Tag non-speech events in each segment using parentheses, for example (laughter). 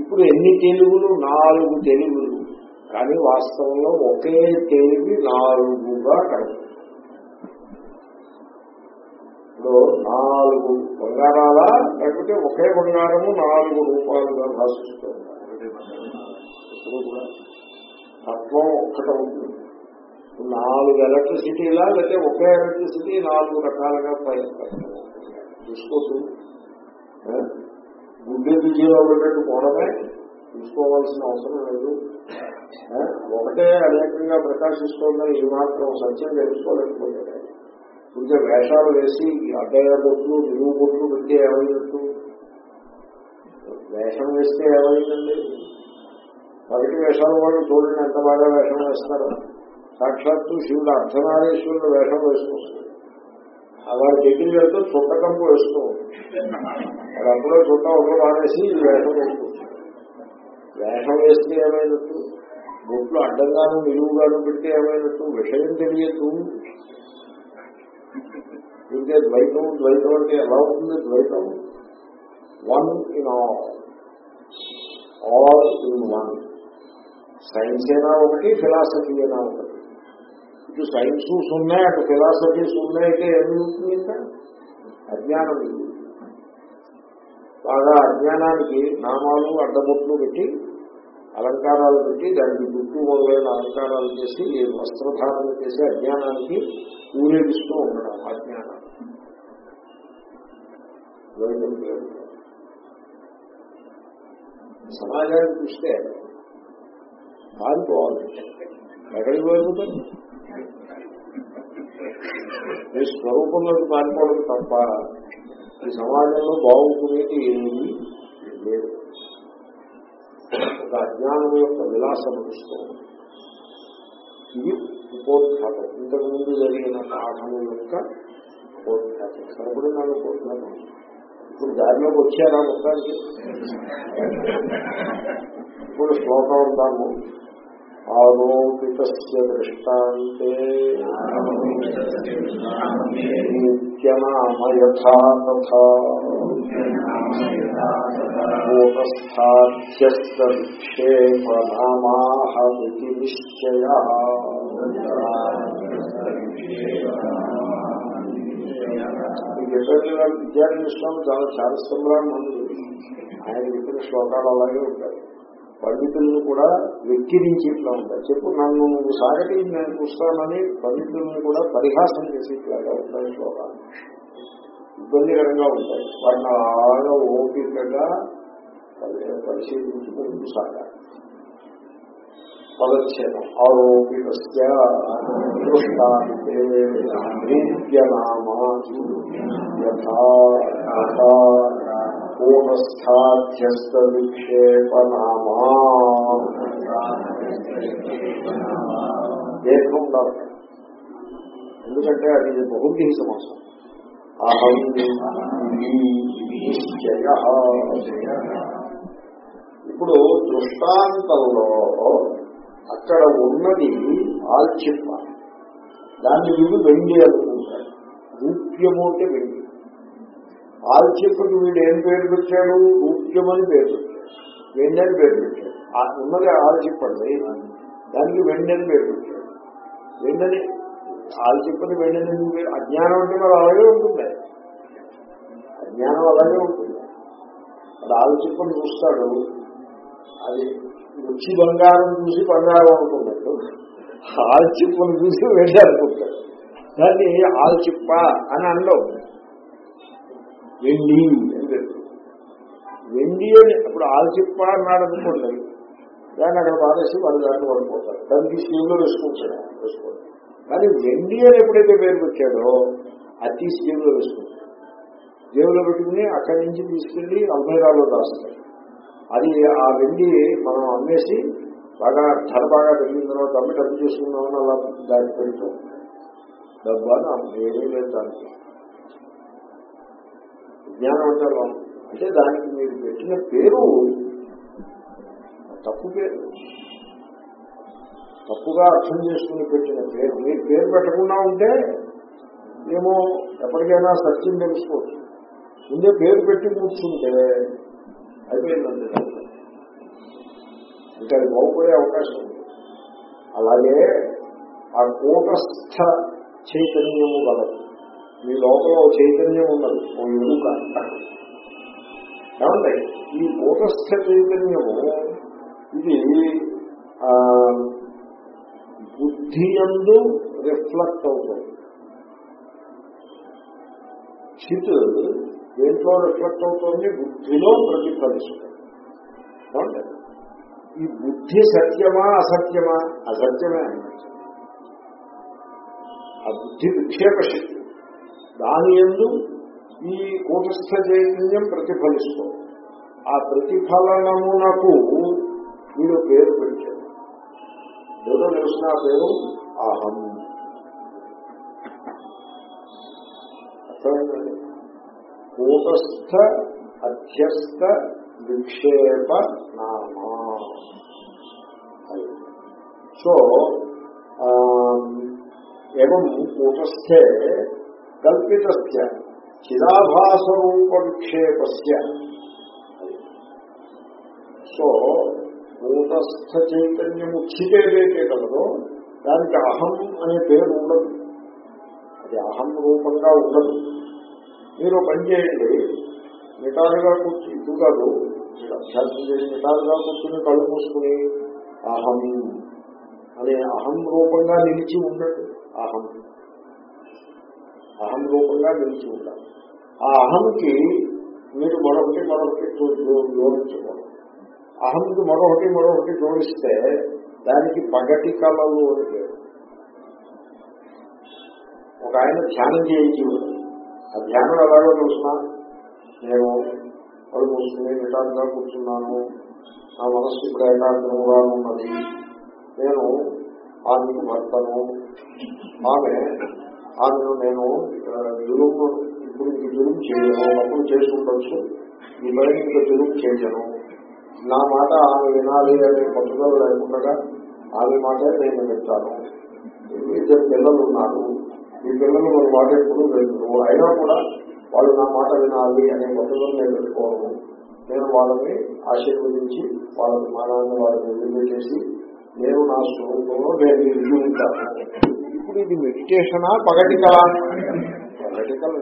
ఇప్పుడు ఎన్ని తెలుగులు? నాలుగు తెలుగులు. కానీ వాస్తవంలో ఒకే తెలివి నాలుగుగా కలుగుతుంది ఇప్పుడు నాలుగు బంగారాల? లేకపోతే ఒకే బంగారము నాలుగు రూపాయలుగా భాషిస్తుంది. తత్వం ఒక్కట ఉంటుంది నాలుగు ఎలక్ట్రిసిటీలా? లేకపోతే ఒకే ఎలక్ట్రిసిటీ నాలుగు రకాలుగా చూసుకోవచ్చు. గుడ్డి బిజీలో పెట్టట్టు పోవడమే చూసుకోవాల్సిన అవసరం లేదు. ఒకటే అనేకంగా ప్రకాశిస్తోందని ఈ మాత్రం సత్యం తెలుసుకోలేకపోతే కొంచెం వేషాలు వేసి అడ్డయ్య బొట్లు నిలువు బొట్లు పెట్టి ఏమైనట్టు? వేషం వేస్తే ఏమైందండి? మొదటి వేషాల వాళ్ళు చూడండి ఎంత బాగా వేషం వేస్తారో. సాక్షాత్తు శివుడు అర్ధనారీశ్వరుడు వేషం వేసుకొస్తుంది అలా దగ్గరికి వెళ్తే చుట్టకంపు వేస్తూ వాడు అప్పుడే చుట్ట ఒకరు మానేసి ఈ వేషం వేసుకొస్తుంది వేషం వేస్తే ఏమైనట్టు? బొట్లు అడ్డంగాను నిలువుగాను పెడితే ఏమైనట్టు? విషయం తెలియదు. ఇంకే ద్వైతం ద్వైతం అంటే ఎలా ఉంటుంది? ద్వైతం. One in all all in one science అయినా ఒకటి ఫిలాసఫీ అయినా ఒకటి. ఇటు సైన్స్ ఉన్నాయి అటు ఫిలాసఫీస్ ఉన్నాయితే ఏమి ఉంటుంది? ఇంకా అజ్ఞానం మిగులుతుంది. బాగా అజ్ఞానానికి నామాలు అడ్డబొట్లు పెట్టి అలంకారాలు పెట్టి దానికి గుట్టు మొదలైన అలంకారాలు చేసి వస్త్రధారణ చేసి అజ్ఞానానికి ఊరేగిస్తూ ఉండడం అజ్ఞానం సమాజాన్ని చూస్తే పారిపోవాలి ఎక్కడికి పోయిపోతుంది మీ స్వరూపంలోకి పారిపోవడం తప్ప ఈ సమాజంలో బాగుకునేది ఏమీ లేదు. ఒక అజ్ఞానం యొక్క విలాసం చూస్తుంది ఇది ఉపోద్ఘాతం. ఇంతకుముందు జరిగిన పాఠము యొక్క ఉపోద్ఘాతం. సరిపడిన ఉపోద్ఘాతం. ఇప్పుడు దారిలోకి వచ్చారా మొత్తానికి? (laughs) ఇప్పుడు శ్లోకం ఉంటాము ఆరోపిత దృష్టాంతే నిత్యనామ యథా తథా కూటస్థాఖ్యస్తేపనామాహమితి నిశ్చయ ఈ చెప్పేది విద్యార్థి స్వామి చాలా చారిత్రంగా మంది ఆయన చెప్పిన శ్లోకాలు అలాగే ఉంటాయి పండితులను కూడా వెక్కిరించేట్లా ఉంటాయి. చెప్పు నన్ను నువ్వు సాగటి నేను చూస్తానని పండితులను కూడా పరిహాసం చేసేట్లాగా ఉంటాయి శ్లోకాలు. ఇబ్బందికరంగా ఉంటాయి. వాటిని అలాగా ఓపికగా పరి- పరిశీలించుకుంటూ సాగాలి. పదచ్ఛేదం. ఆరోపిత దృష్టాంతే నిత్యనామా విక్షేపనామా ఉండాలి ఎందుకంటే అది బహుద్ది సమాసం. అహం ఇప్పుడు దృష్టాంతంలో అక్కడ ఉన్నది ఆల్చిప్ప. దాన్ని వీళ్ళు వెండి అనుకుంటారు. రూప్యము అంటే వెండి. ఆల్చిప్పకి వీడు ఏం పేరు పెట్టాడు? రూప్యం పేరు పెట్టాడు. వెండి పేరు పెట్టాడు. ఉన్నది ఆల్చిప్పండి దానికి వెన్నెని పేరు పెట్టాడు. వెండని ఆల్చిప్పని వెన్నెని అజ్ఞానం అంటే మరి అలాగే ఉంటుంది. అజ్ఞానం అలాగే ఉంటుంది. అది ఆల్చిప్పని చూస్తాడు. అది రుచి బంగారం చూసి బంగారం అనుకున్నాడు ఆల్చిప్పని చూసి వెండి అనుకుంటాడు. దాన్ని ఆల్చిప్ప అని అనడం వెండి అని పేరు. వెండి అని అప్పుడు ఆల్చిప్ప అన్నాడు అనుకోండి. దాన్ని అక్కడ పారేసి వాళ్ళు దాన్ని పడిపోతారు దానికి స్కీమ్లో వేసుకుంటాడు వేసుకోండి. కానీ వెండి అని ఎప్పుడైతే పేరు పెట్టాడో అతి స్కీమ్లో వేసుకుంటాడు జేబులో పెట్టుకుని అక్కడి నుంచి తీసుకెళ్ళి అల్మేరాలో దాస్తాడు అది ఆ వెండి మనం అమ్మేసి బాగా ధర బాగా పెరిగిన తర్వాత అమ్మి డబ్బు చేసుకున్నామని అలా దాన్ని పెడతాం డబ్బు అని ఆ ఏమీ లేదు దానికి. జ్ఞానం అంటే అంటే దానికి మీరు పెట్టిన పేరు తప్పు పేరు. తప్పుగా అర్థం చేసుకుని పెట్టిన పేరు. మీరు పేరు పెట్టకుండా ఉంటే ఏమో ఎప్పటికైనా సత్యం తెలుసుకోవచ్చు. ముందే పేరు పెట్టి కూర్చుంటే అయిపోయిందండి. ఇంకా అది బాగుపడే అవకాశం ఉంది. అలాగే ఆ కూటస్థ చైతన్యము గలదు. మీ లోపల ఓ చైతన్యం ఉన్నది ఓ ఎలుక కాబట్టి ఈ కూటస్థ చైతన్యము ఇది ఆ, బుద్ధి యందు రిఫ్లెక్ట్ అవుతుంది. చిత్ దేంట్లో రిఫ్లెక్ట్ అవుతుంది? బుద్ధిలో ప్రతిఫలిస్తుంది. ఈ బుద్ధి సత్యమా అసత్యమా? అసత్యమే. అన్నమాట ఆ బుద్ధి విక్షేప శక్తి. దాని ఎందు ఈ కూటస్థ చైతన్యం ప్రతిఫలిస్తుంది ఆ ప్రతిఫలనమునకు వీడు పేరు పెట్టాడు ఏదో తెలిసిన ఆ పేరు? అహం. అర్థమైందండి? కూటస్థ అధ్యస్థ విక్షేప నామా. సో ఆ, ఏం కూటస్థే కల్పితస్య చిరాభాసరూప విక్షేపస్య సో భూతస్థ చైతన్యం ఉచితేదైతే కలదో దానికి అహం అనే పేరు ఉండదు. అది అహం రూపంగా ఉండదు. మీరు పనిచేయండి నిటారుగా కూర్చుని ఇది కాదు అభ్యాసం చేసి నిటారుగా కూర్చుని కళ్ళు మూసుకుని అహం అనే అహం రూపంగా నిలిచి ఉండదు అహం. అహం రూపంగా నిలిచి ఉండాలి ఆ అహంకి మీరు మరొకటి మరొకటి జోడించకూడదు. అహంకి మరొకటి మరొకటి జోడిస్తే దానికి పగటి కళలు అని పేరు. ఒక ఆయన ధ్యానం చేయించి ఆ ధ్యానం ఎలాగో చూసినా నేను కళ్ళు మూసుకుని నిటారుగా కూర్చున్నాను. నా మనస్సు ఇప్పుడు ఏకాగ్రంగా ఉన్నది. నేను ఆమెకు భర్తను. ఆమె ఆమెను నేను జులుము ఇప్పుడు ఇంక చేయను అప్పుడు చేసుకుండొచ్చు ఈ పైన ఇంకా జులుము చేయను. నా మాట ఆమె వినాలి అనే పట్టుదల లేకుండా ఆమె మాటే నేను చెప్తాను ఇద్దరు పిల్లలు ఉన్నారు. ఈ పిల్లలు మన మాట ఎప్పుడు వెళ్తున్నారు అయినా కూడా వాళ్ళు నా మాట వినాలి అనే పట్టుదల నేను పెట్టుకోను. నేను వాళ్ళని ఆశీర్వదించి వాళ్ళ విమానాన్ని వాళ్ళని వదిలిపెట్టేసి నేను నా స్వరూపంలో నేను నిలిచి ఉంటాను. ఇప్పుడు ఇది మెడిటేషనా పగటి కళ పగటి కళ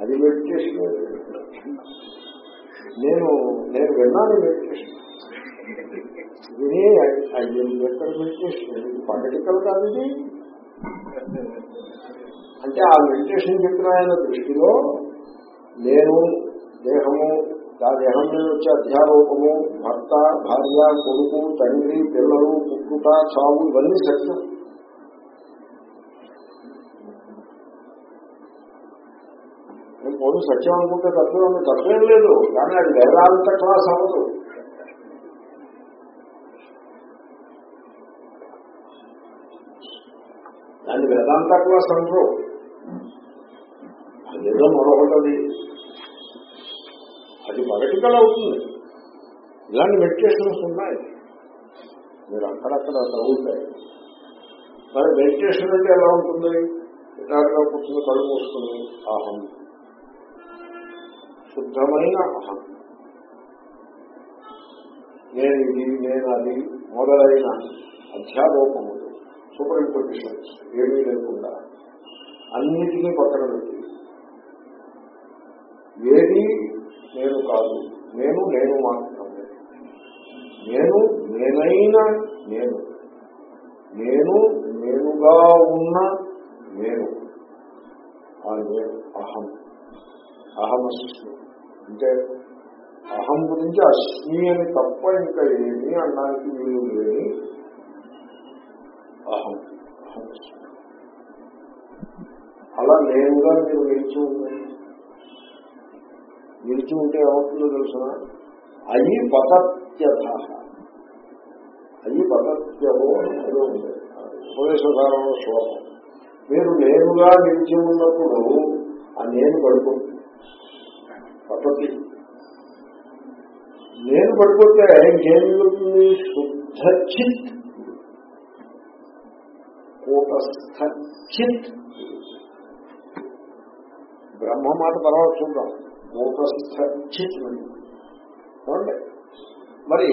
అది మెడిటేషన్. నేను నేను విన్నాను మెడిటేషన్. విని ఎక్కడ మెడిటేషన్. ఇది పగటి కళ కాదు అంటే ఆ మెడిటేషన్ చెప్పిన ఆయన దృష్టిలో నేను దేహము ఆ దేహం మీద వచ్చే అధ్యారోపము భర్త భార్య కొడుకు తండ్రి పిల్లలు పుట్టుట చావు ఇవన్నీ సత్యం. నేను పోను సత్యం అనుకుంటే తప్పే ఉంది తప్పేం లేదు. కానీ అది వేదాంత క్లాస్ అవ్వదు. దాన్ని వేదాంత క్లాస్ అంటారు. అదేదో మరొకటి అది పగటికల్ అవుతుంది. ఇలాంటి మెడిటేషన్స్ ఉన్నాయి. మీరు అక్కడక్కడ చదువుతాయి. మరి మెడిటేషన్ అంటే ఎలా ఉంటుంది? నిటారుగా కూర్చుని కళ్ళు మూసుకుని ఆహం. శుద్ధమైన అహం. నేను ఇది నేను అది మొదలైన అధ్యారోపములు సూపర్ ఇంపోజిషన్స్ ఏమీ లేకుండా అన్నిటినీ పక్కన పెట్టి ఏది నేను కాదు నేను నేను మాత్రమే. నేను నేనైన నేను. నేను నేనుగా ఉన్న నేను. ఆ నేను అహం. అహమస్మి. అంటే అహం గురించి అస్మి అని తప్ప ఇంకా ఏమి అనడానికి వీలు లేని అహం అహం అలా నేనుగా మీరు నిలిచి ఉంది నిలిచి ఉంటే ఏమవుతుందో తెలుసిన అయి పతత్యథ అయి పతత్యహో ఏదో ఉంది. శ్లోకం మీరు నేనుగా నిలిచి ఉన్నప్పుడు ఆ నేను పడుకుంటుంది పద్ధతి. నేను పడిపోతే ఏం మిగులుతుంది శుద్ధ చిత్ కూటస్థ చిత్ బ్రహ్మ మాట తర్వాత చూద్దాం. కూటస్థ చిత్ చూడండి మరి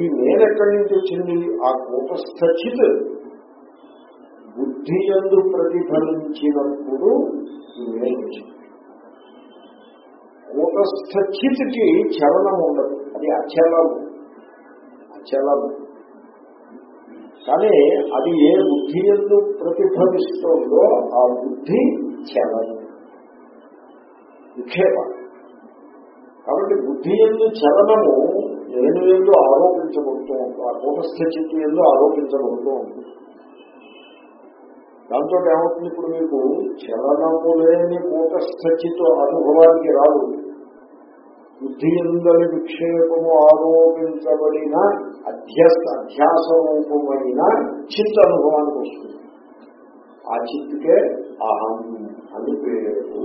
ఈ నేను ఎక్కడి నుంచి వచ్చింది? ఆ కూటస్థ చిత్ బుద్ధి ఎందు ప్రతిఫలించినప్పుడు నేను వచ్చింది. కూటస్థ చిత్కి చలనం ఉండదు. అది అచలము. అచలము. కానీ అది ఏ బుద్ధి ఎందు ప్రతిఫలిస్తుందో ఆ బుద్ధి చలనం విక్షేప. కాబట్టి బుద్ధి ఎందు చలనము నేను ఎందు ఆరోపించబడుతూ ఉంటుంది ఆ కూటస్థ చిత్తు ఎందు ఆరోపించబడుతూ ఉంటుంది దాంతో ఏమవుతుంది ఇప్పుడు మీకు? చలనము లేని కూటస్థ చిత్తు అనుభవానికి రాదు బుద్ధి ఎందని విక్షేపము ఆరోపించబడిన అధ్యస్థ అధ్యాస రూపమైన చిత్ అనుభవానికి వస్తుంది ఆ చిత్తుకే అహం అని పేరు.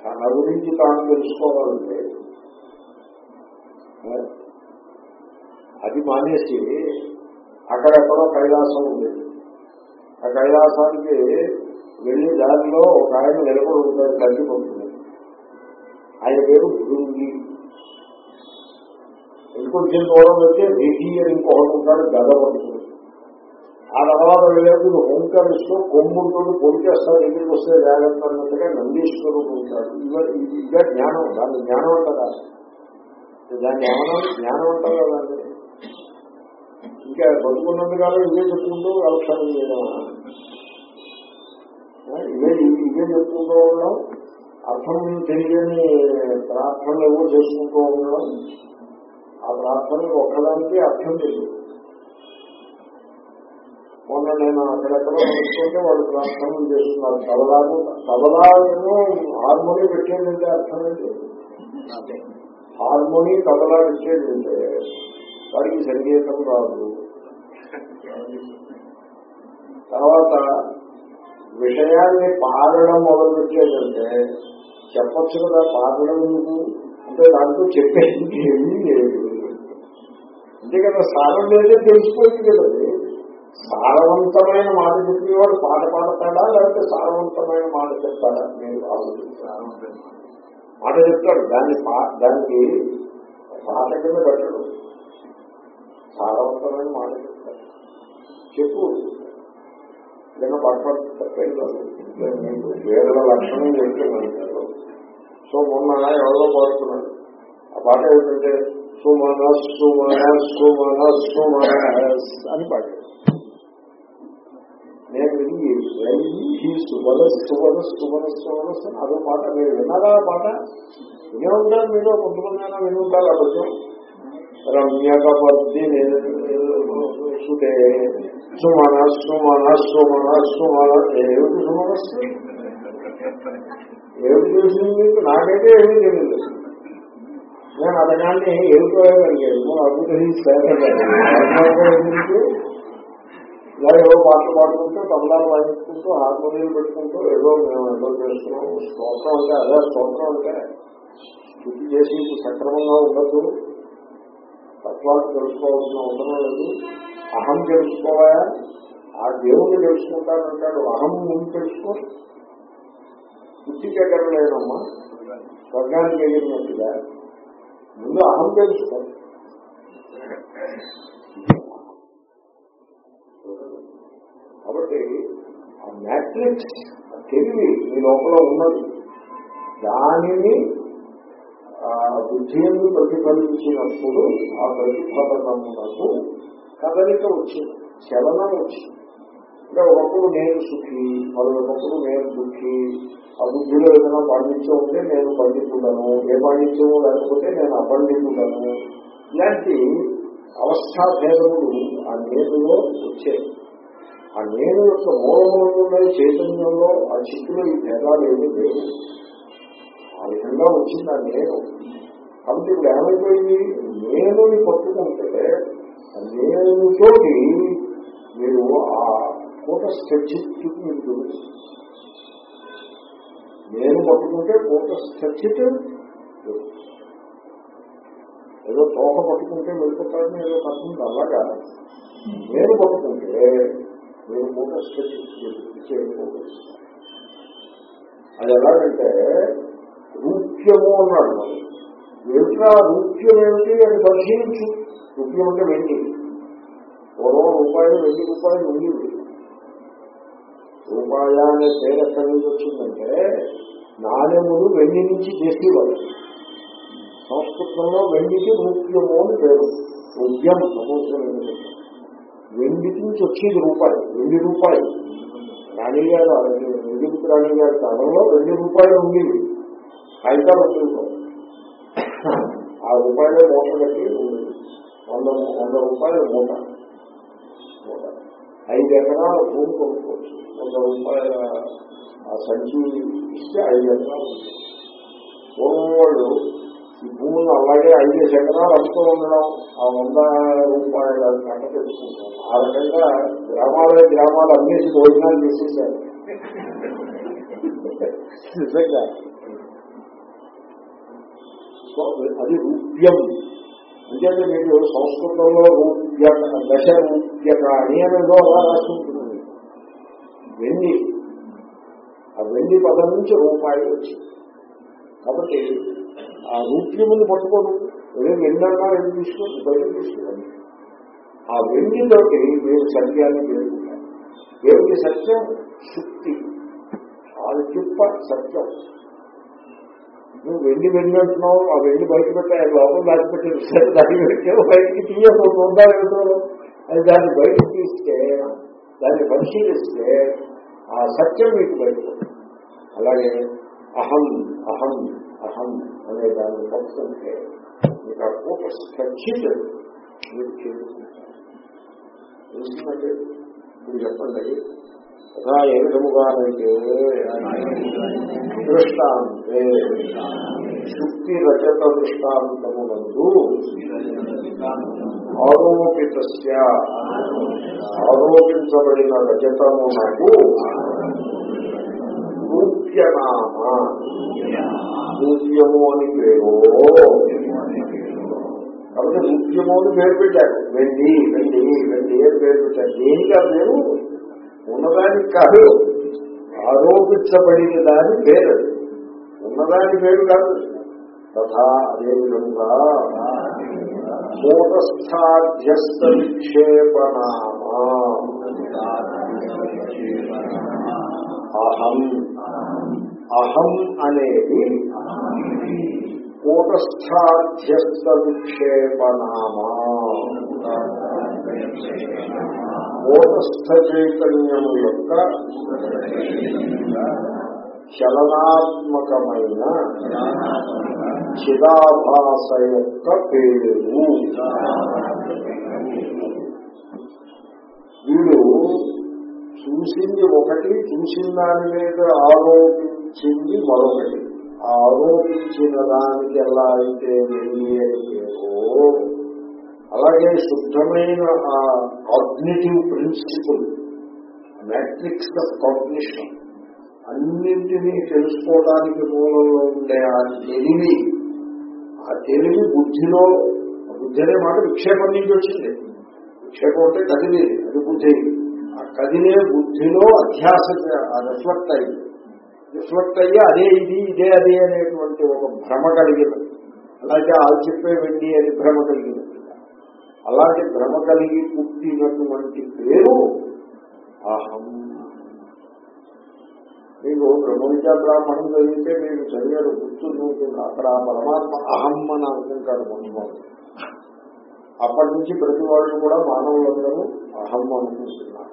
తన గురించి తాను తెలుసుకోవాలంటే అది మానేసి అక్కడెక్కడో కైలాసం ఉంది. ఆ కైలాసానికి వెళ్ళి దారిలో ఒక ఆయన నిలబడి ఉంటాడు తగ్గిపోతుంది ఆయన పేరు భృంగి ఇంకొంచెం దూరం వచ్చే దిగి అని ఇంకొకటి ఉంటాడు గద పడుతుంది ఆ తర్వాత వెళ్ళేప్పుడు ఓంకరిస్తూ కొమ్ముంటూ పొడిచేస్తా దగ్గరికి వస్తే జాగ్రత్త అన్నట్టుగా నందీశ్వరుడు ఉంటాడు. ఇదే జ్ఞానం దాన్ని జ్ఞానం అంటారా? దాన్ని ఏమన్నా జ్ఞానం అంటారా దాన్ని? ఇంకా బతుకున్నందుకు ఇదే చెప్పుకుంటూ అవసరం చేయడం. ఇవే ఇవే చెప్పుకుంటూ ఉండడం అర్థం తెలియని ప్రార్థనలు ఏవో చేసుకుంటూ ఉండడం ఆ ప్రార్థనలు ఒక్కదానికి అర్థం తెలియదు. మొన్న నేను అక్కడెక్కడో అనుకుంటే వాళ్ళు ప్రార్థనలు చేస్తున్నారు. తబలాను తబలాను హార్మోని పెట్టేదంటే అర్థం ఏంటి? హార్మోని తబలా పెట్టేదంటే వాడికి సంగీతం రాదు. (laughs) తర్వాత విషయాన్ని పాడడం మొదలుపెట్టేదంటే చెప్పచ్చు కదా పాడడం ఎందుకు? అంటే దాంట్లో చెప్పేది ఏమీ లేదు. అంతే కదా సారం లేదే తెలిసిపోయింది కదండి సారవంతమైన మాట చెప్పేవాడు పాట పాడతాడా లేకపోతే సారవంతమైన మాట చెప్తాడా? నేను ఆలోచిస్తాను మాట చెప్తాడు. దాన్ని దానికి పాట కింద పెట్టడు. సారవంతమైన మాట చెప్తాడు. చెప్పు. ఏదైనా పాట తప్పేది వేరే లక్షణం చెప్తున్నాడు సో మొన్న ఎవరో పాడుతున్నాడు ఆ పాట ఏంటంటే సుమన సుమన సుమన సుమన అని పాడాడు నేను విని ఈ సువలస్ సువలస్ సువలస్ అదో పాట. మీరు విన్నారా పాట? వినే ఉంటారు మీరు కొంతమంది అయినా విని ఉంటారు ఆ కొంచెం రమ్యక పద్ది సుదే సుమనస్సు మనస్సు మనస్సు సుమన. ఏమిటి సుమనస్సు ఏమిటి తెలిసింది నాకైతే ఏమీ తెలియదు. నేను అతగాన్ని ఏడుకోగలిగాను అభివృద్ధి ఇలా ఏదో పాటలు పాడుకుంటూ తమలాలు వాయించుకుంటూ హార్మోనియం పెట్టుకుంటూ ఏదో మేము ఏదో చేస్తున్నాం. స్తోత్రం అంటే అదే స్తోత్రం అంటే స్థితి చేసి సక్రమంగా ఉండదు తత్వాలు తెలుసుకోవాల్సిన అవసరం లేదు. అహం తెలుసుకోవాలా? ఆ దేవుణ్ణి తెలుసుకుంటానంటాడు అహం ముందు తెలుసుకో. బుద్ధి ఎక్కడ లేదమ్మా? స్వర్గానికి ఎగిరినట్టుగా ముందు అహం తెలుసుకో. కాబట్టి ఆ మ్యాట్రిక్స్ తెలివి మీ లోపల ఉన్నది. దానిని బుద్ధి ఎందుకు ప్రతిఫలించినప్పుడు ఆ ప్రతిఫలనమునకు కదలిక వచ్చింది చలనం వచ్చింది అంటే ఒకప్పుడు నేను సుఖి మరొకప్పుడు నేను దుఃఖి ఆ బుద్ధిలో ఏదైనా పాండిత్యం ఉంటే నేను పండితుడను ఏ పాండిత్యము లేకపోతే నేను అపండితుడను. ఇలాంటి అవస్థా భేదములు ఆ నేనులో వచ్చాయి. ఆ నేను యొక్క మూలములున్న చైతన్యంలో ఆ చిక్కులో ఈ భేదాలు ఏమీ లేవు. ఆ విధంగా వచ్చింది ఆ నేను కాబట్టి ఇప్పుడు ఏమైపోయింది? నేనుని పట్టుకుంటే నేనుతోటి మీరు ఆ కూట స్థితి మీకు తెలుసు నేను పట్టుకుంటే కూట స్థితి ఏదో తోక పట్టుకుంటే వెళ్ళిపోతాడని ఏదో పట్టుకుంటే అలాగా? నేను పట్టుకుంటే మీరు కూట స్థితి చేయకపోవచ్చు అది ఎలాగంటే రూప్యము అన్నాడు మరి. ఏమిట్రా రూప్యం ఏమిటి అని పరిశీలించు. రుచి ఉంటే వెండి పూర్వం రూపాయలు వెండి రూపాయలు ఉండింది రూపాయ అనే పేరు ఎక్కడి నుంచి వచ్చిందంటే నాణ్యములు వెండి నుంచి చేసేవాళ్ళు సంస్కృతంలో వెండికి రూప్యము అని పేరు. రూప్యం నమోదం వెండికి నుంచి వచ్చేది రూపాయి వెండి రూపాయి. రాణి గారు నిజానికి రాణి గారి కాలంలో వెండి రూపాయలు ఉండేవి కాగితాలు ఉండేవి ఆ రూపాయలే మూట కట్టి వంద వంద రూపాయలు మూట. మూట. ఐదు ఎకరాల భూమి కొనుక్కోవచ్చు. వంద రూపాయల ఆ సంచి ఇస్తే ఐదు ఎకరాలు పూర్వం వాళ్ళు ఈ భూములు అలాగే ఐదు ఎకరాలు అమ్ముతూ ఉండడం ఆ వంద రూపాయల కట్ట తెలుసుకుంటాం ఆ రకంగా గ్రామాలే గ్రామాలు అమ్మేసి భోజనాలు చేసేసారు. నిజంగా. అది రూప్యం. అంటే మీరు సంస్కృతంలో దశ రూప్యక అని అనేదో అలా రాసుకుంటున్నది వెండి ఆ వెండి పదం నుంచి రూపాయి వచ్చింది. కాబట్టి ఆ రూప్యముని పట్టుకోదు ఏం వెండి అన్నా తీసుకోండి బయట తీసుకోండి ఆ వెండిలోకి మీరు సత్యాన్ని పేర్కొంటారు ఏమిటి సత్యం? శుక్తి. అది చిప్ప సత్యం. నువ్వు వెండి వెండి అంటున్నావు ఆ వెండి బయట పెట్టా లోపల దాచిపెట్టిన సరే దాన్ని పెట్టావు బయటికి తీయకుండా అది దాన్ని బయటకు తీస్తే దాన్ని పరిశీలిస్తే ఆ సత్యం మీకు బయట అలాగే అహం అహం అహం అనే దాన్ని పంపుతుంటే మీకు ఆ పూట స్ట్రక్చర్ మీరు చేరుకుంటారు తెలుసుకుంటే మీరు చెప్పండి తథా ఏ విధముగానైతే దృష్టాంతే. శుక్తి రజత దృష్టాంతమునందు ఆరోపిత ఆరోపించబడిన రజతమునకు రూప్యనామ రూప్యము అని పేరు. కాబట్టి నృత్యము అని పేరు పెట్టారు. వెండి వెండి వెండి అని పేరు పెట్టారు. దేనికి దేనికా పేరు? ఉన్నదానికి కాదు ఆరోపించబడిన దాని పేరు. ఉన్నదాని పేరు కాదు. తథా అదేవిధంగా కూటస్థాధ్యస్థ విక్షేపనామా అహం. అహం అనేది కూటస్థాధ్యస్థ విక్షేపనామా కూటస్థ చైతన్యము యొక్క చలనాత్మకమైన చిదాభాస యొక్క పేరు. వీడు చూసింది ఒకటి చూసిన దాని మీద ఆరోపించింది మరొకటి. ఆరోపించిన దానికి ఎలా అయితే వెళ్ళి అలాగే శుద్ధమైన ఆ cognitive principle matrix of cognition అన్నింటినీ తెలుసుకోవడానికి మూలంలో ఉండే ఆ తెలివి ఆ తెలివి బుద్ధిలో బుద్ధి అనే మాట విక్షేపం నుంచి వచ్చింది. విక్షేపం అంటే కదిలేదు అది బుద్ధి. ఆ కదిలే బుద్ధిలో అధ్యాస రిఫ్లెక్ట్ అయింది రిఫ్లెక్ట్ అయ్యి అదే ఇది ఇదే అదే అనేటువంటి ఒక భ్రమ కలిగింది అలాగే ఆ చెప్పే వెండి అని భ్రమ కలిగింది అలాంటి భ్రమ కలిగి పుట్టినటువంటి పేరు అహం. మీకు బ్రహ్మ విద్యా బ్రాహ్మణం చదివితే మీకు చదివారు గుర్తు అక్కడ ఆ పరమాత్మ అహం అని అనుకుంటారు మనుషులు అప్పటి నుంచి ప్రతి వాళ్ళు కూడా మానవులందరూ అహం అనుకుంటున్నారు.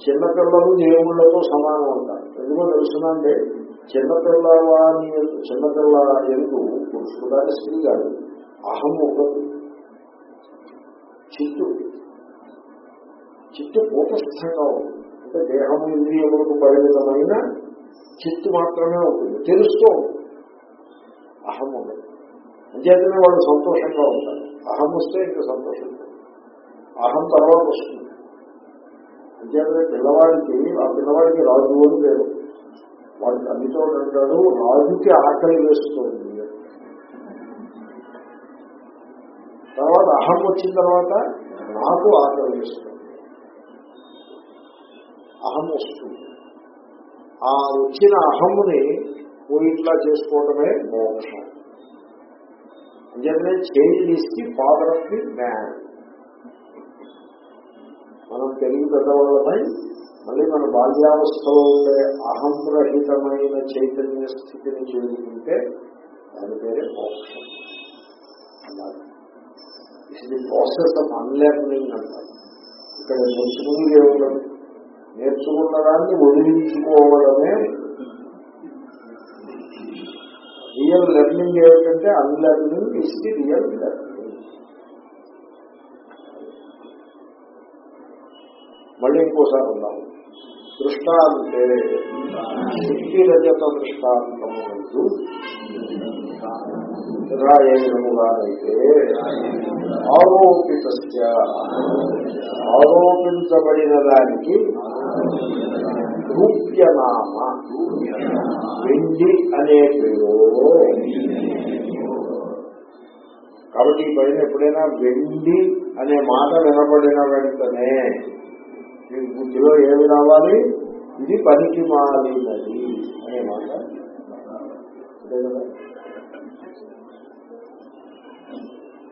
చిన్నపిల్లలు దేవుళ్ళతో సమానం అంటారు. ఎందుకో తెలుసునంటే చిన్నపిల్లవాని చిన్నపిల్ల ఎందుకు పురుషుడు కానీ స్త్రీ కాదు అహం ఉండదు చిత్తు. చిత్తు కూటస్థంగా ఉంటుంది. అంటే దేహం ఇంద్రియములకు పరిమితమైన చిత్తు మాత్రమే ఉంటుంది. తెలుస్తూ అహం ఉండదు అంచేతనే వాళ్ళు సంతోషంగా ఉంటారు. అహం వస్తే ఇంకా సంతోషం. అహం తర్వాత వస్తుంది. అంచేతనే పిల్లవాడికి ఆ పిల్లవాడికి రాజు అని పేరు. వాడికి అన్నితో అంటాడు రాజుకి ఆకలి వేస్తుంది. తర్వాత అహం వచ్చిన తర్వాత నాకు ఆగ్రహిస్తుంది అహం వస్తుంది. ఆ వచ్చిన అహముని పోయిట్లా చేసుకోవటమే మోక్షం. అంచేతనే change is the father of the man మనం తెలుగు పెద్దవాళ్ళపై మళ్ళీ మన బాల్యావస్థలో ఉండే అహంరహితమైన చైతన్య స్థితిని చేరుకుంటే దాని పేరే మోక్షం. అలాగే ఇది ప్రాసెస్ ఆఫ్ అన్లెర్నింగ్ అంటారు. ఇక్కడ నేర్చుకుని ఏమున్నది నేర్చుకున్న దాన్ని వదిలించుకోవడమే రియల్ లెర్నింగ్ ఏమిటంటే unlearning is the real learning మళ్ళీ ఇంకోసారి ఉన్నాం దృష్టాంతే శక్తి రజత దృష్టాంతము రాయనముగానైతే ఆరోపిత ఆరోపించబడిన దానికి రూప్యనామ. వెండి అనే పేరు. కాబట్టి ఈ పైన ఎప్పుడైనా వెండి అనే మాట వినబడిన వెంటనే మీ బుద్ధిలో ఏమి రావాలి? ఇది పనికి మాలినది అనే మాట. అంతే కదా?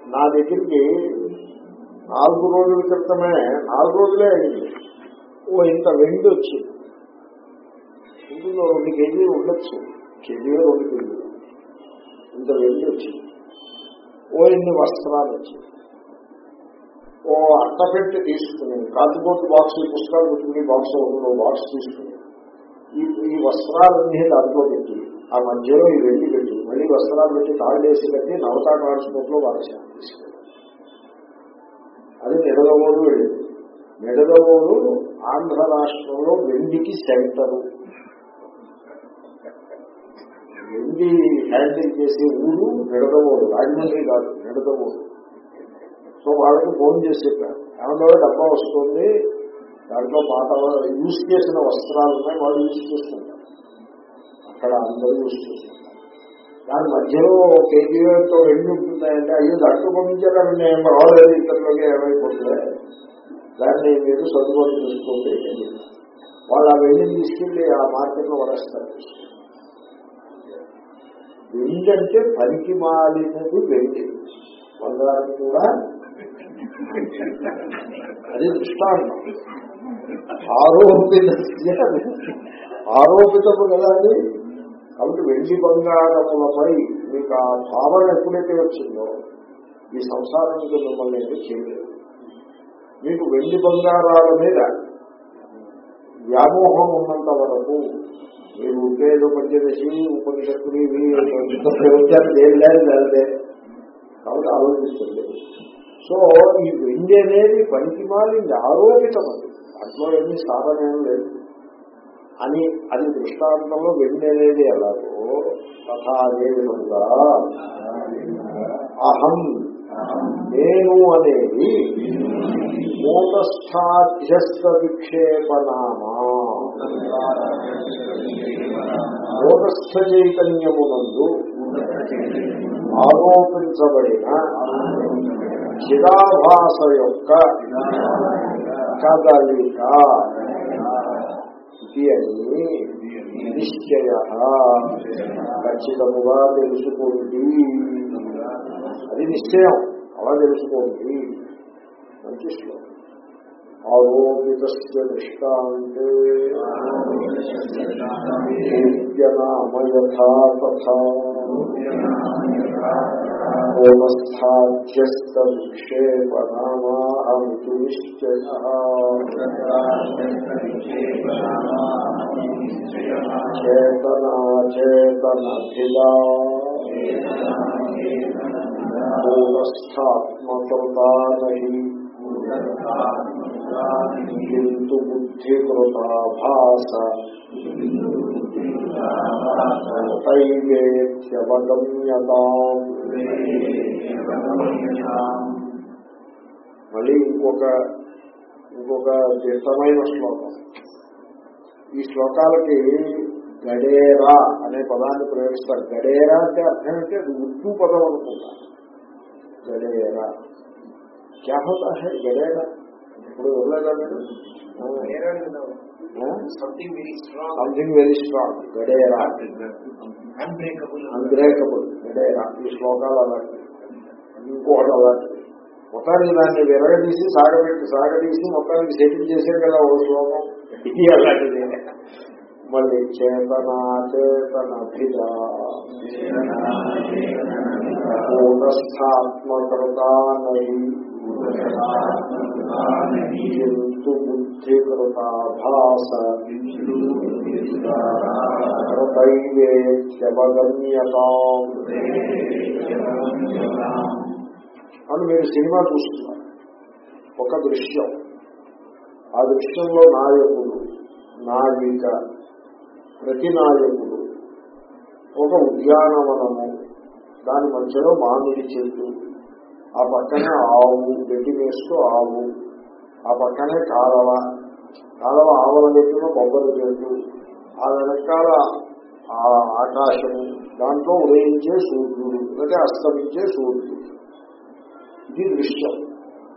నా దగ్గరికి నాలుగు రోజుల క్రితమే నాలుగు రోజులే అయింది. ఓ ఇంత వెండి వచ్చింది. ఇందులో రెండు కేజీలు ఉండొచ్చు. కేజీలో రెండు కేజీలు. ఇంత వెండి వచ్చింది. ఓ ఇన్ని వస్త్రాలు వచ్చింది. ఓ అట్టపెట్టి తీసుకుని కాచిపోతు బాక్స్ పుస్తకాలు పెట్టుకుని బాక్స్ ఒకటి బాక్స్ తీసుకుని ఈ ఈ వస్త్రాలన్నీ దాంట్లో పెట్టి ఆ మధ్యలో ఈ వెళ్ళి పెట్టి మళ్ళీ వస్త్రాలు పెట్టి తాళేసి పెట్టి నవతా ట్రాన్స్పోర్ట్లో వాడేసాను తీసుకెళ్ళి వెళ్ళింది ఆంధ్ర రాష్ట్రంలో వెండికి సెంటరు. వెండి హ్యాండిల్ చేసే ఊరు నిడదవోడు రాజమండ్రి కాదు నిడదవోడు సో వాళ్ళకి ఫోన్ చేసి చెప్పారు. ఏమన్నా డబ్బా వస్తుంది దాంట్లో పాత యూజ్ చేసిన వస్త్రాలు ఉన్నాయి వాళ్ళు యూజ్ చేస్తుంటారు అక్కడ అందరూ యూజ్ చేస్తుంటారు దాని మధ్యలో కేజీతో రెండు ఉంటుందంటే అయ్యో డాక్టర్ పంపించారండి ఏం రాలేదు ఇతరులకి ఏమైపోతుంది. దాన్ని మీరు సర్దుబాటు చేసుకోండి వాళ్ళు ఆ వెండి తీసుకెళ్ళి ఆ మార్కెట్లో పడేస్తారు. వెండి అంటే పనికి మాలినది వెండి. వందడానికి కూడా అది దృష్టాంతం. ఆరోపిత ఆరోపితము కదా అది. కాబట్టి వెండి బంగారములపై మీకు ఆ భావన ఎప్పుడైతే వచ్చిందో ఈ సంసారానికి మిమ్మల్ని అయితే చేయలేదు. మీకు వెండి బంగారాల మీద వ్యామోహం ఉన్నంత వరకు మీరు ఉండేదో పంచదశి ఉపనిషత్తులు ఇవి ప్రయోజనాలు ఏం లేదు లేదే. కాబట్టి ఆలోచిస్తుంది. సో ఈ వెండి అనేది పనికి మాలింది ఆరోపితం అది దాంట్లో ఏమీ సాధనేం లేదు. అని అది దృష్టాంతంలో వెళ్ళేది ఎలాగో తథా అదే విధంగా అహం. నేను అనేది మూటస్థాధ్యస్థ విక్షేపనామా మూటస్థ చైతన్యమునందు ఆరోపించబడిన చిదాభాస యొక్క కదలిక. ఇది అని నిశ్చయ. ఖచ్చితముగా తెలుసుకోండి. అది నిశ్చయం. అలా తెలుసుకోండి. మంచి శ్లోకం. ఆరోపిత దృష్టాంతే నామయథా తథా. ఓమస్థాధ్యస్థ విక్షేపనామాహమితి నిశ్చయ చేతనాచేతనభిదా తైవేత్యవగమ్యతాం మళ్ళీ ఇంకొక ఇంకొక దిట్టమైన శ్లోకం. ఈ శ్లోకాలకి గడేరా అనే పదాన్ని ప్రయోగిస్తారు. గడేరా అంటే అర్థం అంటే అది ఉర్దూ పదం అనుకుంటా గడేరా. క్యా హోతా హై? గడేరా. ఇప్పుడు మీరు? Something very strong something very strong గడేరా. Unbreakable unbreakable గడేరా. ఈ శ్లోకాలు అలాంటివి. ఇంకోటి అలాంటివి మొత్తానికి దాన్ని విరగదీసి సాగబెట్టి సాగదీసి మొత్తానికి సెటిల్ చేశారు కదా ఓ శ్లోకం. ఇది అలాంటిది. మళ్ళీ చేతన అని మీరు సినిమా చూస్తున్నారు. ఒక దృశ్యం. ఆ దృశ్యంలో నాయకుడు నాయిక ప్రతి నాయకుడు ఒక ఉద్యానవనము దాని మధ్యలో మామిడి చెట్టు ఆ పక్కనే ఆవు గడ్డి వేస్తూ ఆవు ఆ పక్కనే కాలవ. కాలవ ఆవుల గట్టున కొబ్బరి చెట్టు ఆ వెనకాల ఆ ఆకాశము దాంట్లో ఉదయించే సూర్యుడు లేకపోతే అస్తమించే సూర్యుడు. ఇది దృశ్యం.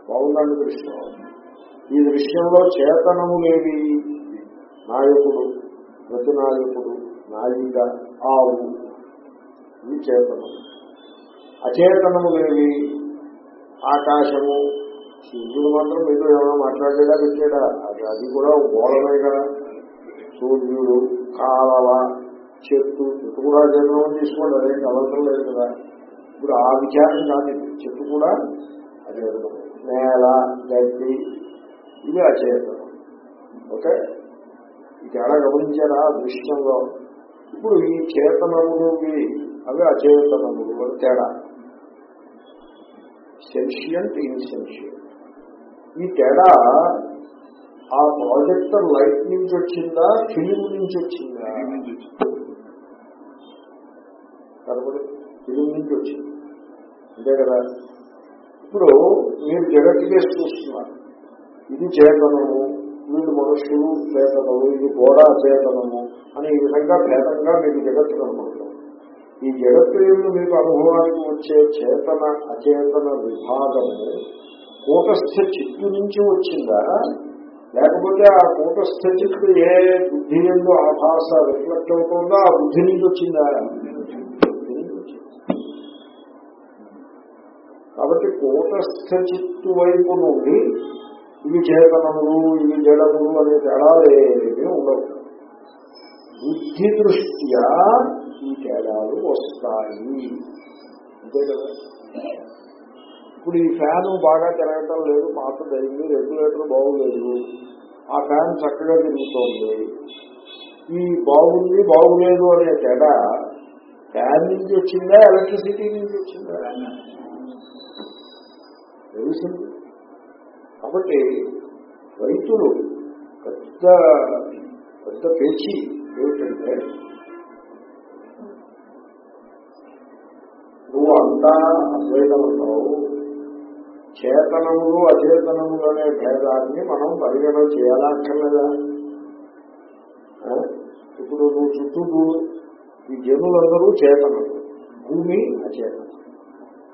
బాగుందండి దృశ్యం. ఈ దృశ్యంలో చేతనములేవి నాయకుడు ప్రతి నాయకుడు నాయిక ఆవు ఇది చేతనం. అచేతనములేవి ఆకాశము. సూర్యుడు మాత్రం మీతో ఏమైనా మాట్లాడేలా పెట్టాడా? అది అది కూడా గోళమే కదా. సూర్యుడు కాలవ చెట్టు చెట్టు కూడా జన్మం తీసుకోండి అదేం అవసరం లేదు కదా. ఇప్పుడు ఆ విచారం కాదు చెట్టు కూడా అదే నేల గడ్డి ఇది అచేతనం ఓకే? ఈ తేడా గమనించారా? ఆ దృశ్యంలో ఇప్పుడు ఈ చేతనములు అవి అచేతనములు తేడా. సెన్షియంట్ ఇన్సెన్షియంట్ ఈ తేడా ఆ ప్రాజెక్టర్ లైట్ నుంచి వచ్చిందా ఫిలిం నుంచి వచ్చిందా? కనబడి ఫిలిం నుంచి వచ్చింది. అంతే కదా? ఇప్పుడు మీరు జగత్తు కేసు చూస్తున్నారు. ఇది చేతనము వీళ్ళు మనుషులు చేతనము ఇది కూడా చేతనము అని ఈ విధంగా భేదంగా మీకు జగత్తు కనపడుతుంది. ఈ జగత్తు మీకు అనుభవానికి వచ్చే చేతన అచేతన విభాగము కూటస్థ చిత్తు నుంచి వచ్చిందా? లేకపోతే ఆ కూటస్థ చిత్తు ఏ బుద్ధి ఎందు ఆభాస రిఫ్లెక్ట్ అవుతుందో ఆ బుద్ధి నుంచి వచ్చిందా? కాబట్టి కూటస్థ చిత్తు వైపు నుండి ఇవి చేతనములు ఇవి జడములు అనే తేడా ఏమీ ఉండవు. బుద్ధి దృష్ట్యా ఈ తేడాలు వస్తాయి. అంతే కదా? ఇప్పుడు ఈ ఫ్యాన్ బాగా తిరగటం లేదు పాతదైంది రెగ్యులేటర్ బాగులేదు. ఆ ఫ్యాన్ చక్కగా తిరుగుతోంది. ఈ బాగుంది బాగులేదు అనే తేడా ఫ్యాన్ నుంచి వచ్చిందా ఎలక్ట్రిసిటీ నుంచి వచ్చిందా? తెలిసింది కాబట్టి రైతులు పెద్ద పెద్ద పేచి ఏమిటంటే కూడా అంతా చేతనములు అచేతనములు అనే భేదాన్ని మనం పరిగణన చేయాలక్కర్లేదా ఇప్పుడు నువ్వు చుట్టూ ఈ జనులందరూ చేతనం భూమి అచేతనం.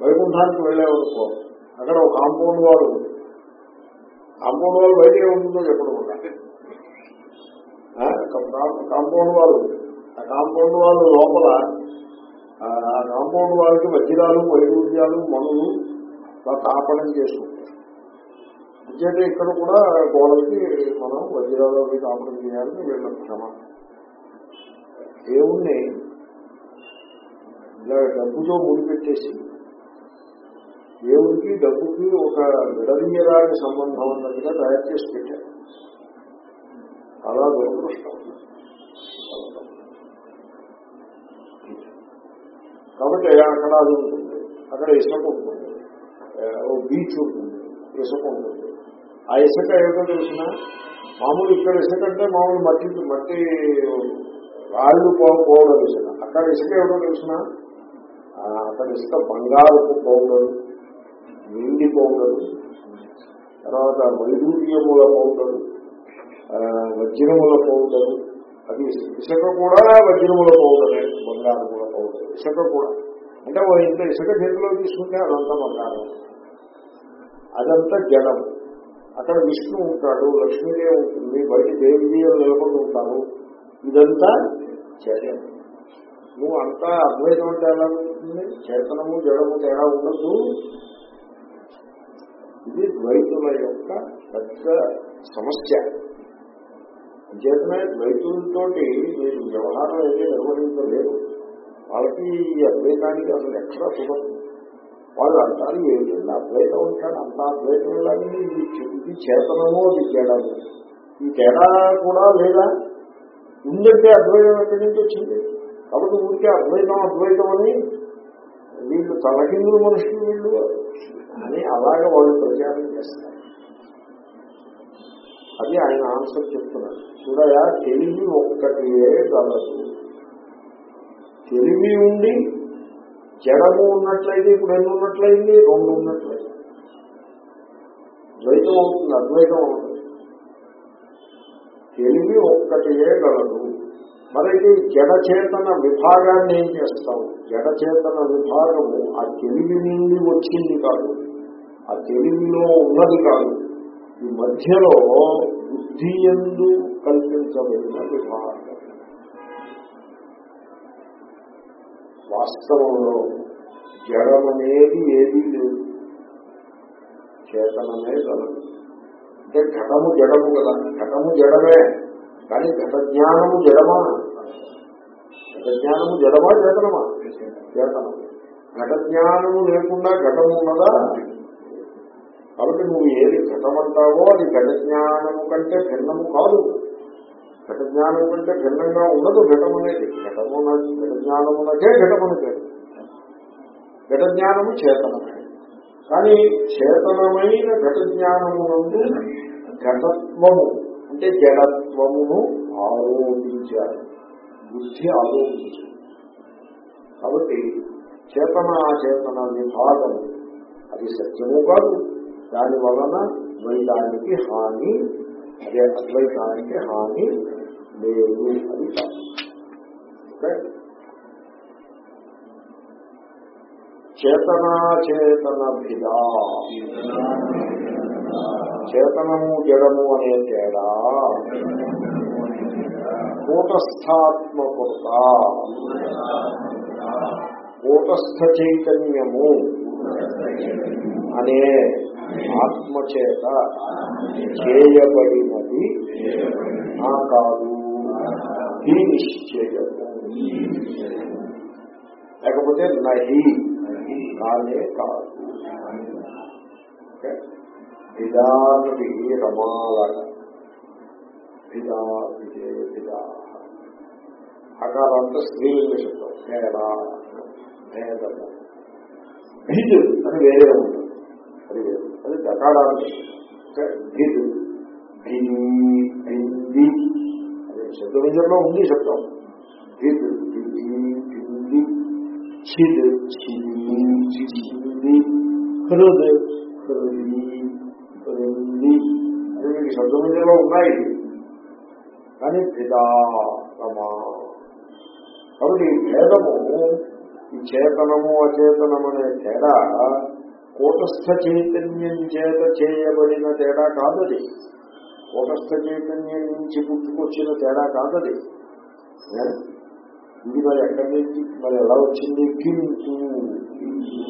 వైకుంఠానికి వెళ్ళేవనుకో అక్కడ ఒక కాంపౌండ్ వాల్ ఉంది. కాంపౌండ్ వాల్ బయట ఏముంటుందో చెప్పడం కాంపౌండ్ వాల్ ఉంది. ఆ కాంపౌండ్ వాళ్ళు లోపల రామ్మోహన్ వారికి వజ్రాలు వైడూర్యాలు మనులు తాపనం తాపడం చేసుకుంటారు అంచేతే ఇక్కడ కూడా గోడలకి మనం వజ్రాలు అవి తాపడం చేయాలని వీళ్ళ క్షమ. దేవుణ్ణి ఇలా డబ్బుతో ముడిపెట్టేసి దేవుడికి డబ్బుకి ఒక విడదీయరాని సంబంధం ఉన్నట్టుగా తయారు చేసి పెట్టారు. అలా దురదృష్టం. కాబట్టి అక్కడ అది ఉంటుంది. అక్కడ ఇసుక ఉంటుంది. బీచ్ ఉంటుంది. ఇసుక ఉంటుంది. ఆ ఇసుక ఏదో తెలిసిన? మామూలు ఇక్కడ ఇసుక అంటే మామూలు మట్టి మట్టి రాళ్ళు పో- పోవడం ఇసుక అక్కడ ఇసుక ఏదో తెలిసిన? అక్కడ ఇసుక బంగారపు పౌడరు వెండి పౌడరు తర్వాత వైడూర్యముల పౌడరు వజ్రముల పౌడరు. అది ఇసుక కూడా వజ్రముల పౌడరే బంగారముల పౌడర్. ఇసుక కూడా. అంటే ఓ ఇంత ఇసుక చేతిలో తీసుకుంటే అదంతా బంగారం అదంతా జడం. అక్కడ విష్ణు ఉంటాడు లక్ష్మీదేవి ఉంటుంది బయట దేవీదేవులు నిలబడి ఉంటారు. ఇదంతా చైతన్యం నువ్వు అంతా అద్వైతం అంటే ఎలా ఉంటుంది? చేతనము జడము తేడా ఉండదు. ఇది ద్వైతుల యొక్క పెద్ద సమస్య. చేతనే ద్వైతులతోటి మీరు వ్యవహారం అయితే నిర్వహించలేరు. వాళ్ళకి ఈ అద్వైతానికి అసలు ఎక్కడ కుదరదు. వాళ్ళు అంటారు ఏమి అద్వైతం ఉంటాడు అంత అద్వైతం ఇలాగని ఇది ఇది చేతనము అది తేడాము ఈ తేడా కూడా లేదా? ఉందంటే అద్వైతం ఎక్కడి నుంచి వచ్చింది? కాబట్టి ఊరికే అద్వైతం అద్వైతం అని వీళ్ళు తలకిందులు మనుషులు వీళ్ళు. అని అలాగే వాళ్ళు ప్రచారం చేస్తారు. అది ఆయన ఆన్సర్ చెప్తున్నారు చూడయా తెలివి ఒక్కటియే గలదు. తెలివి ఉండి జడము ఉన్నట్లయితే ఇప్పుడు ఎన్ని ఉన్నట్లయింది? రెండు ఉన్నట్లయింది. ద్వైతం అవుతుంది అద్వైతం అవుతుంది. తెలివి ఒక్కటియే గలదు. మరైతే జడచేతన విభాగాన్ని ఏం చేస్తాం? జడచేతన విభాగము ఆ తెలివి నుండి వచ్చింది కాదు. ఆ తెలివిలో ఉన్నది కాదు. ఈ మధ్యలో బుద్ధి ఎందు కల్పించబడిన విభాగం. వాస్తవంలో జడమనేది ఏదీ లేదు. చేతనమే గలదు అంటే ఘటము జడము కదా. ఘటము జడమే. కానీ ఘట జ్ఞానము జడమా? ఘట జ్ఞానము జడమా చేతనమా? చేతనం ఘట జ్ఞానము లేకుండా ఘటము ఉన్నదా? కాబట్టి నువ్వు ఏది ఘటమంటావో అది ఘట జ్ఞానము కంటే భిన్నము కాదు. ఘట జ్ఞానం కంటే భిన్నంగా ఉండదు ఘటం అనేది. ఘటము జ్ఞానమునకే ఘటమని పేరు ఘట జ్ఞానము చేతనమే కానీ చేతనమైన ఘట జ్ఞానమునందు ఘటత్వము అంటే జడత్వమును ఆరోపించాలి. బుద్ధి ఆరోపించాలి. కాబట్టి చేతన చేతన విభాగం అది సత్యము కాదు. దాని వలన ద్వైతానికి హాని అదే అద్వైతానికి హాని లేదు. అది కాదు. ఓకే? చేతనాచేతన భిదా చేతనము జడము అనే తేడా. కూటస్థాత్మకృత. కూటస్థ చైతన్యము అనే ఆత్మచేత చేయబడినది నా కాదు. ఈ నిశ్చయము. లేకపోతే నహి. కాలే కాదు. ఓకే? రమాలగా విదా విజయ విదా అకారంత స్త్రీలింగ శబ్దం తేడా భేదము భిజ్ అని వేరే ఉంటుంది అది వేరు అది దకాడానికి భిజ్ భింది భింది అదే ఉంది శబ్దం భిజ్ చిద్ చిది చిది హృద్ హృది హృది అది మీకు శబ్దవిజయంలో ఉన్నాయి. కానీ భిదా కాబట్టి ఈ భేదము ఈ చేతనము అచేతనము అనే తేడా కూటస్థ చైతన్యం చేత చేయబడిన తేడా కాదది. కూటస్థ చైతన్యం నుంచి పుట్టుకొచ్చిన తేడా కాదది. ఇది మరి ఎక్కడి నుంచి? మరి ఎలా వచ్చింది? కింటు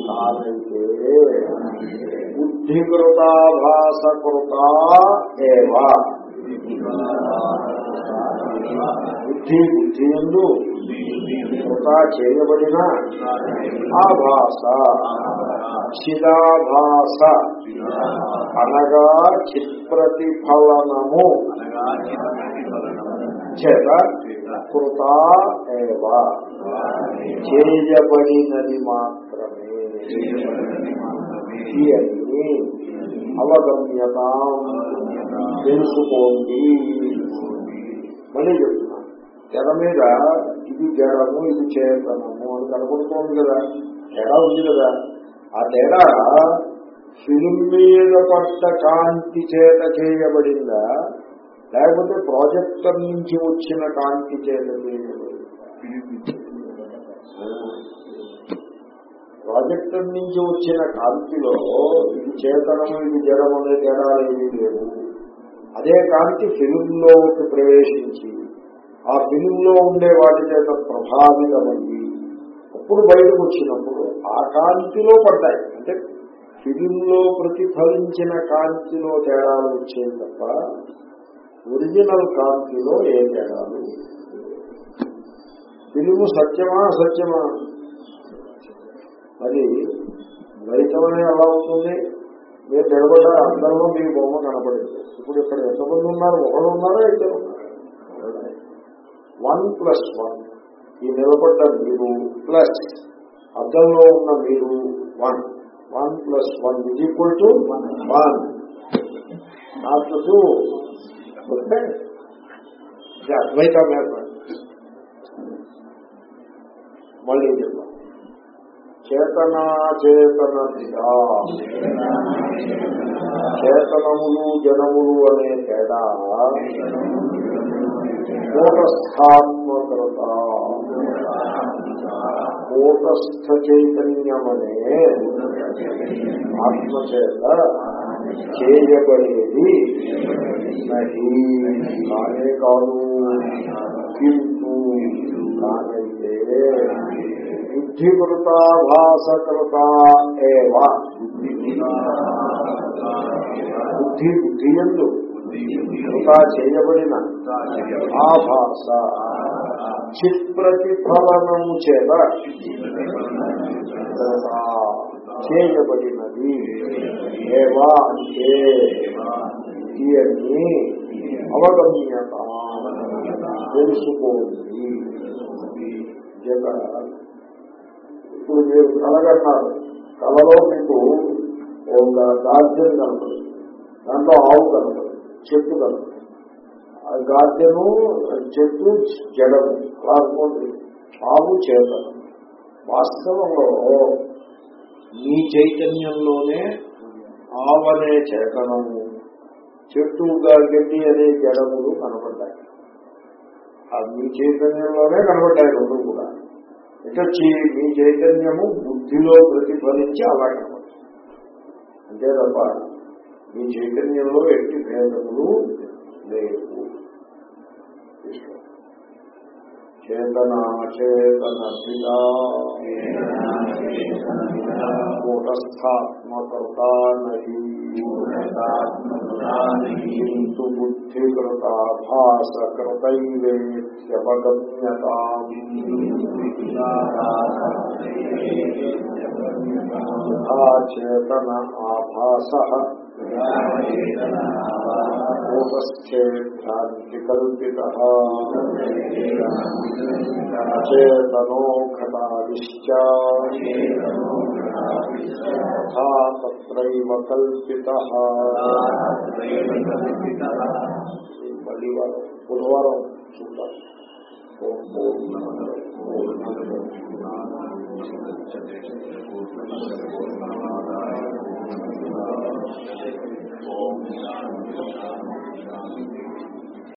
తానైతే బుద్ధికృతాభాసకృత ఏవా? బుద్ధి బుద్ధి ఎందు కృత చేయబడిన ఆభాస చిదాభాస. అనగా చిత్ప్రతిఫలనము. చేత కృత చేయబడినది మాత్రమే. అని అవగమ్యత. తెలుసుకోండి. మళ్ళీ చెప్తున్నా. తెర మీద ఇది జడము ఇది చేతనము అని కనపడుతోంది కదా. తేడా ఉంది కదా. ఆ తేడా ఫిలిం మీద పడ్డ కాంతి చేత చేయబడిందా? లేకపోతే ప్రాజెక్టర్ నుంచి వచ్చిన కాంతి చేత చేయబడిందా? ప్రాజెక్ట్ నుంచి వచ్చిన కాంతిలో ఇది చేతనం ఇది జడం అనే తేడా ఏమీ లేవు. అదే కాంతి ఫిలింలోకి ప్రవేశించి ఆ ఫిలింలో ఉండే వాటి చేత ప్రభావితమయ్యి అప్పుడు బయటకు వచ్చినప్పుడు ఆ కాంతిలో పడ్డాయి. అంటే ఫిలింలో ప్రతిఫలించిన కాంతిలో తేడాలు వచ్చేది తప్ప ఒరిజినల్ కాంతిలో ఏ తేడాలు ఫిలిము సత్యమా అసత్యమా? అది ద్వైతమనే ఎలా అవుతుంది మీరు నిలబడ్డ అందరిలో మీ బొమ్మ కనపడింది. ఇప్పుడు ఇక్కడ ఎంతమంది ఉన్నారు? ఒకడు ఉన్నారా? ఇద్దరు వన్ ప్లస్ వన్. ఈ నిలబడ్డ మీరు ప్లస్ అద్దంలో ఉన్న మీరు one. One plus one is equal to one. Not two okay? ఇది అద్వైతం ఏర్పడి మళ్ళీ చెప్తాం చేతనా చేతనములు జనములు అనే తేడా కూటస్థాత్మకత కూటస్థ చైతన్యమనే ఆత్మచేత చేయబడేది నహి. కానే కాదు. కానైతే బుద్ధికృత ఏవా? బుద్ధి బుద్ధి ఎందు కృత చేయబడిన ఆభాస భాష చిత్ప్రతిఫలనము చేత చేయబడినది. ఏవా అంటే ఇవన్నీ అవగమ్యత. తెలుసుకోండి. చేత ఇప్పుడు మీరు కలగన్నారు. కలలో మీకు ఒక గాజ్యం కనపడుతుంది. దాంట్లో ఆవు కనపడుతుంది. చెట్టు కనపడుతుంది. ఆ గార్డెను చెట్టు జడము అలా అనుకోండి ఆవు చేత. వాస్తవంలో మీ చైతన్యంలోనే ఆవనే చేతనము. చెట్టు గడ్డి అనే జడములు కనపడ్డాయి. అది మీ చైతన్యంలోనే కనపడ్డాయి రెండు కూడా. ఇటొచ్చి మీ చైతన్యము బుద్ధిలో ప్రతిఫలించి అలా కనపడుతుంది అంతే తప్ప మీ చైతన్యంలో ఎట్టి భేదములు లేవు. చేతనా చేతన కూటస్థాత్మకృత కింటు బుద్ధికృత భాసకృతైవేత్యవగమ్యత చేతన ఆభాస కూటస్థే తత్రైవ కల్పిత మళ్ళీ వారం బుధవారం చూద్దాం ఓం పూర్ణమ శాంతి శాంతి